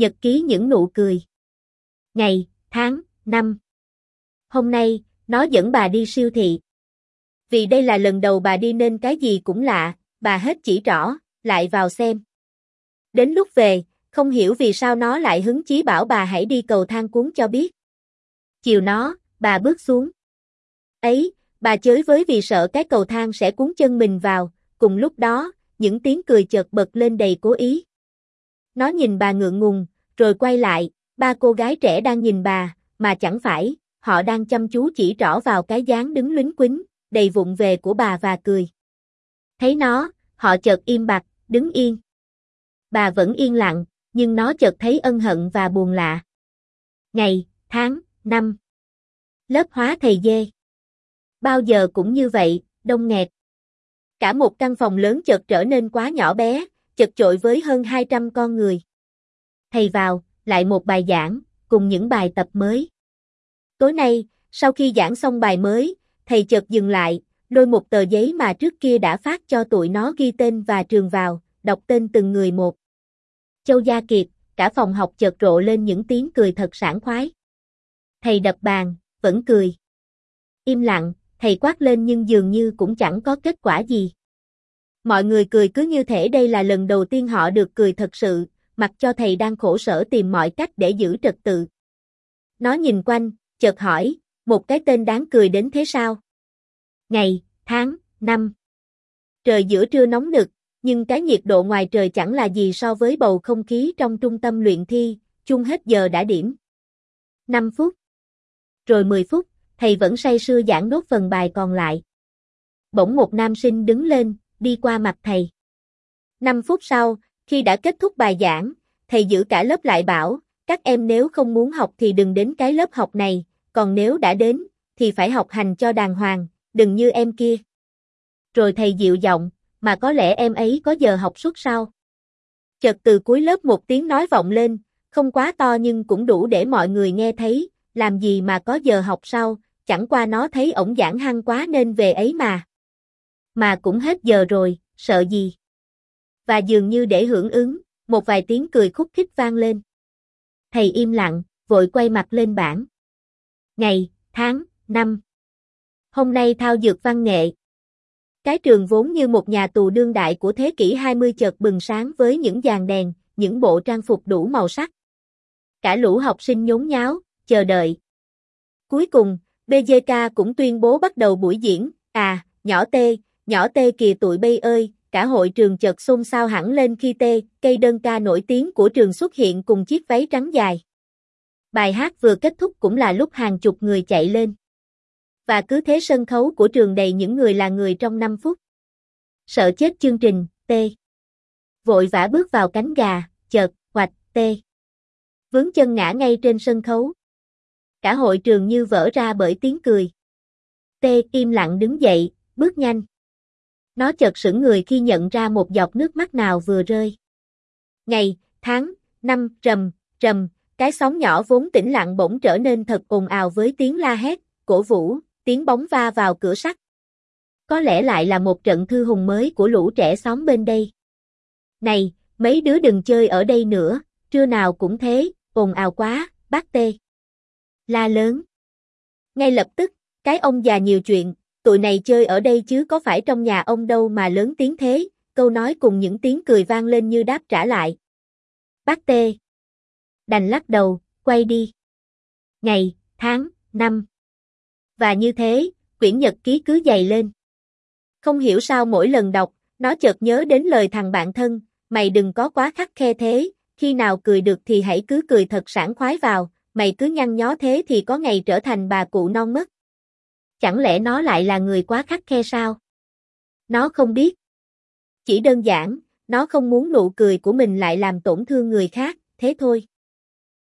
nhật ký những nụ cười. Ngày, tháng, năm. Hôm nay, nó dẫn bà đi siêu thị. Vì đây là lần đầu bà đi nên cái gì cũng lạ, bà hết chỉ rõ, lại vào xem. Đến lúc về, không hiểu vì sao nó lại hứng chí bảo bà hãy đi cầu thang cuốn cho biết. Chiều nó, bà bước xuống. Ấy, bà chới với vì sợ cái cầu thang sẽ cuốn chân mình vào, cùng lúc đó, những tiếng cười chợt bật lên đầy cố ý. Nó nhìn bà ngượng ngùng, rồi quay lại, ba cô gái trẻ đang nhìn bà, mà chẳng phải, họ đang chăm chú chỉ rõ vào cái dáng đứng lính quính, đầy vụng về của bà và cười. Thấy nó, họ chợt im bặt, đứng yên. Bà vẫn yên lặng, nhưng nó chợt thấy ân hận và buồn lạ. Ngày, tháng, năm. Lớp hóa thầy dê. Bao giờ cũng như vậy, đông nghẹt. Cả một căn phòng lớn chợt trở nên quá nhỏ bé, chật chội với hơn 200 con người. Thầy vào, lại một bài giảng, cùng những bài tập mới. Tối nay, sau khi giảng xong bài mới, thầy chợt dừng lại, lôi một tờ giấy mà trước kia đã phát cho tụi nó ghi tên và trường vào, đọc tên từng người một. Châu Gia Kiệt, cả phòng học chợt rộ lên những tiếng cười thật sảng khoái. Thầy đập bàn, vẫn cười. Im lặng, thầy quát lên nhưng dường như cũng chẳng có kết quả gì. Mọi người cười cứ như thể đây là lần đầu tiên họ được cười thật sự, mặc cho thầy đang khổ sở tìm mọi cách để giữ trật tự. Nó nhìn quanh, chợt hỏi, một cái tên đáng cười đến thế sao? Ngày, tháng, năm. Trời giữa trưa nóng nực, nhưng cái nhiệt độ ngoài trời chẳng là gì so với bầu không khí trong trung tâm luyện thi, chung hết giờ đã điểm. 5 phút. Rồi 10 phút, thầy vẫn say sưa giảng nốt phần bài còn lại. Bỗng một nam sinh đứng lên, đi qua mặt thầy. 5 phút sau, khi đã kết thúc bài giảng, thầy giữ cả lớp lại bảo, các em nếu không muốn học thì đừng đến cái lớp học này, còn nếu đã đến, thì phải học hành cho đàng hoàng, đừng như em kia. Rồi thầy dịu giọng, mà có lẽ em ấy có giờ học suốt sau. Chợt từ cuối lớp một tiếng nói vọng lên, không quá to nhưng cũng đủ để mọi người nghe thấy, làm gì mà có giờ học sau, chẳng qua nó thấy ổng giảng hăng quá nên về ấy mà. Mà cũng hết giờ rồi, sợ gì? Và dường như để hưởng ứng, một vài tiếng cười khúc khích vang lên. Thầy im lặng, vội quay mặt lên bảng. Ngày, tháng, năm. Hôm nay thao dược văn nghệ. Cái trường vốn như một nhà tù đương đại của thế kỷ 20 chợt bừng sáng với những dàn đèn, những bộ trang phục đủ màu sắc. Cả lũ học sinh nhốn nháo, chờ đợi. Cuối cùng, BJK cũng tuyên bố bắt đầu buổi diễn, à, nhỏ tê, nhỏ tê kìa tụi bay ơi, cả hội trường chợt xôn xao hẳn lên khi tê, cây đơn ca nổi tiếng của trường xuất hiện cùng chiếc váy trắng dài. Bài hát vừa kết thúc cũng là lúc hàng chục người chạy lên. Và cứ thế sân khấu của trường đầy những người là người trong 5 phút. Sợ chết chương trình, tê. Vội vã bước vào cánh gà, chợt, hoạch, tê. Vướng chân ngã ngay trên sân khấu. Cả hội trường như vỡ ra bởi tiếng cười. Tê im lặng đứng dậy, bước nhanh. Nó chợt sững người khi nhận ra một giọt nước mắt nào vừa rơi. Ngày, tháng, năm, trầm, trầm, cái sóng nhỏ vốn tĩnh lặng bỗng trở nên thật ồn ào với tiếng la hét, cổ vũ, tiếng bóng va vào cửa sắt. Có lẽ lại là một trận thư hùng mới của lũ trẻ xóm bên đây. Này, mấy đứa đừng chơi ở đây nữa, trưa nào cũng thế, ồn ào quá, bác tê. La lớn. Ngay lập tức, cái ông già nhiều chuyện, tụi này chơi ở đây chứ có phải trong nhà ông đâu mà lớn tiếng thế, câu nói cùng những tiếng cười vang lên như đáp trả lại. Bác tê. Đành lắc đầu, quay đi. Ngày, tháng, năm. Và như thế, quyển nhật ký cứ dày lên. Không hiểu sao mỗi lần đọc, nó chợt nhớ đến lời thằng bạn thân, mày đừng có quá khắc khe thế, khi nào cười được thì hãy cứ cười thật sảng khoái vào, mày cứ nhăn nhó thế thì có ngày trở thành bà cụ non mất. Chẳng lẽ nó lại là người quá khắc khe sao? Nó không biết. Chỉ đơn giản, nó không muốn nụ cười của mình lại làm tổn thương người khác, thế thôi.